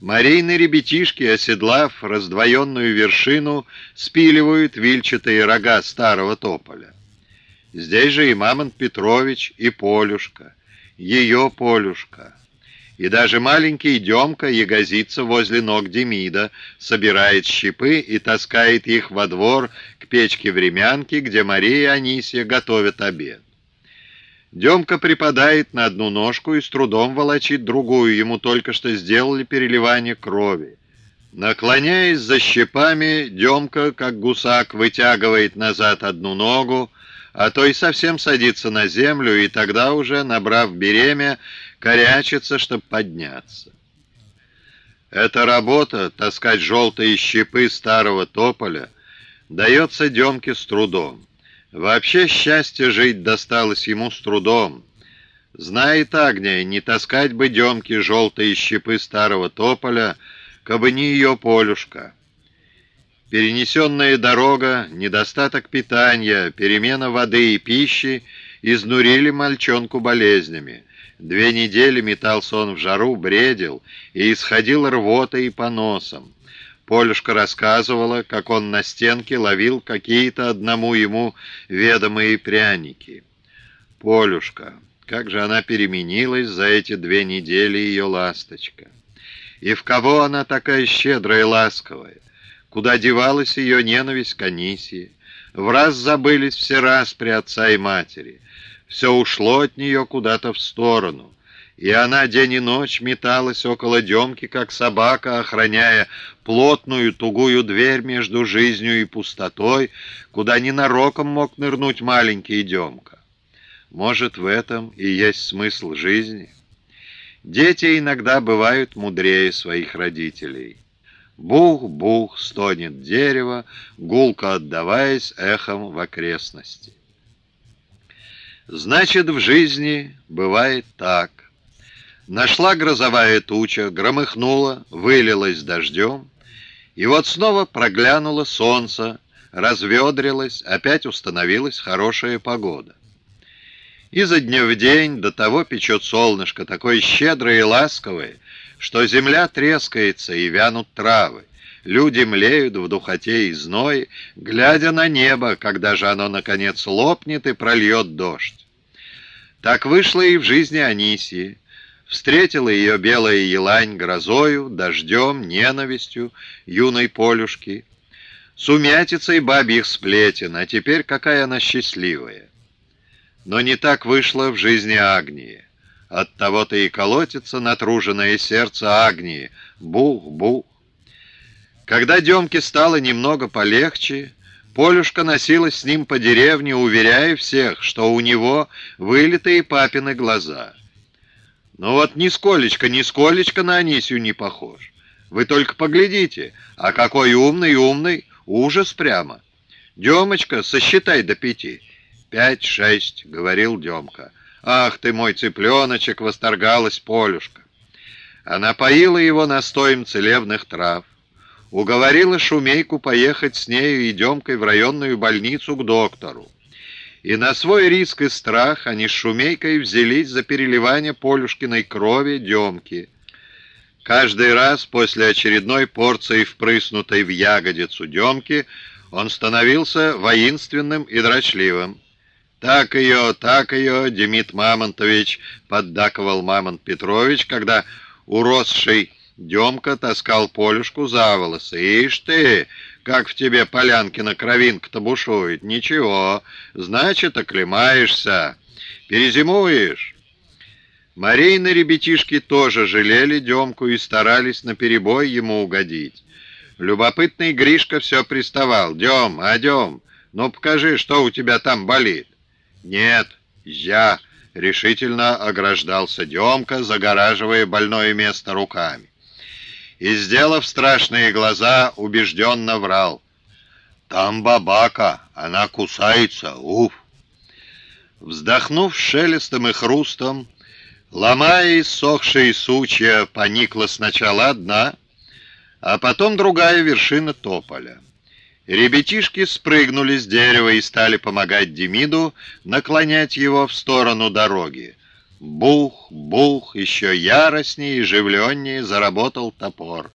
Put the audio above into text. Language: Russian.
Марийные ребятишки, оседлав раздвоенную вершину, спиливают вильчатые рога старого тополя. Здесь же и Мамонт Петрович, и Полюшка, ее Полюшка. И даже маленький Демка ягозится возле ног Демида, собирает щепы и таскает их во двор к печке-времянке, где Мария и Анисия готовят обед. Демка припадает на одну ножку и с трудом волочит другую, ему только что сделали переливание крови. Наклоняясь за щепами, Демка, как гусак, вытягивает назад одну ногу, а то и совсем садится на землю, и тогда уже, набрав беремя, корячится, чтобы подняться. Эта работа, таскать желтые щепы старого тополя, дается Демке с трудом. Вообще счастье жить досталось ему с трудом. Знает Агния, не таскать бы Демке желтые щепы старого тополя, кабы не ее полюшка. Перенесенная дорога, недостаток питания, перемена воды и пищи изнурили мальчонку болезнями. Две недели метался он в жару, бредил и исходил рвотой и поносом. Полюшка рассказывала, как он на стенке ловил какие-то одному ему ведомые пряники. Полюшка, как же она переменилась за эти две недели ее ласточка. И в кого она такая щедрая и ласковая? Куда девалась ее ненависть к Анисии? В раз забылись все распри отца и матери. Все ушло от нее куда-то в сторону и она день и ночь металась около Демки, как собака, охраняя плотную тугую дверь между жизнью и пустотой, куда ненароком мог нырнуть маленький Демка. Может, в этом и есть смысл жизни? Дети иногда бывают мудрее своих родителей. Бух-бух стонет дерево, гулко отдаваясь эхом в окрестности. Значит, в жизни бывает так. Нашла грозовая туча, громыхнула, вылилась дождем, и вот снова проглянуло солнце, разведрилось, опять установилась хорошая погода. Изо дня в день до того печет солнышко, такое щедрое и ласковое, что земля трескается и вянут травы. Люди млеют в духоте и зное, глядя на небо, когда же оно, наконец, лопнет и прольет дождь. Так вышло и в жизни Анисии. Встретила ее белая елань грозою, дождем, ненавистью юной полюшки, сумятицей бабьих сплетен, а теперь какая она счастливая. Но не так вышло в жизни Агнии. Оттого-то и колотится натруженное сердце Агнии. Бух-бух. Когда Демке стало немного полегче, Полюшка носилась с ним по деревне, уверяя всех, что у него вылитые папины глаза — ну вот нисколечко, нисколечко на Анисию не похож. Вы только поглядите, а какой умный, умный, ужас прямо. Демочка, сосчитай до пяти. «Пять-шесть», — говорил Демка. «Ах ты мой цыпленочек!» — восторгалась Полюшка. Она поила его настоем целебных трав. Уговорила Шумейку поехать с нею и Демкой в районную больницу к доктору и на свой риск и страх они Шумейкой взялись за переливание Полюшкиной крови Демки. Каждый раз после очередной порции, впрыснутой в ягодицу Демки, он становился воинственным и дрочливым. «Так ее, так ее, Демид Мамонтович!» — поддакивал Мамонт Петрович, когда уросший Демка таскал Полюшку за волосы. «Ишь ты, как в тебе Полянкина кровинка-то бушует! Ничего, значит, оклемаешься, перезимуешь!» Марийны ребятишки тоже жалели Демку и старались наперебой ему угодить. Любопытный Гришка все приставал. «Дем, а Дем, ну покажи, что у тебя там болит». «Нет, я», — решительно ограждался Демка, загораживая больное место руками и, сделав страшные глаза, убежденно врал. «Там бабака, она кусается, уф!» Вздохнув шелестом и хрустом, ломая иссохшие сучья, поникла сначала одна, а потом другая вершина тополя. Ребятишки спрыгнули с дерева и стали помогать Демиду наклонять его в сторону дороги. Бух, бух, еще яростнее и живленнее заработал топор.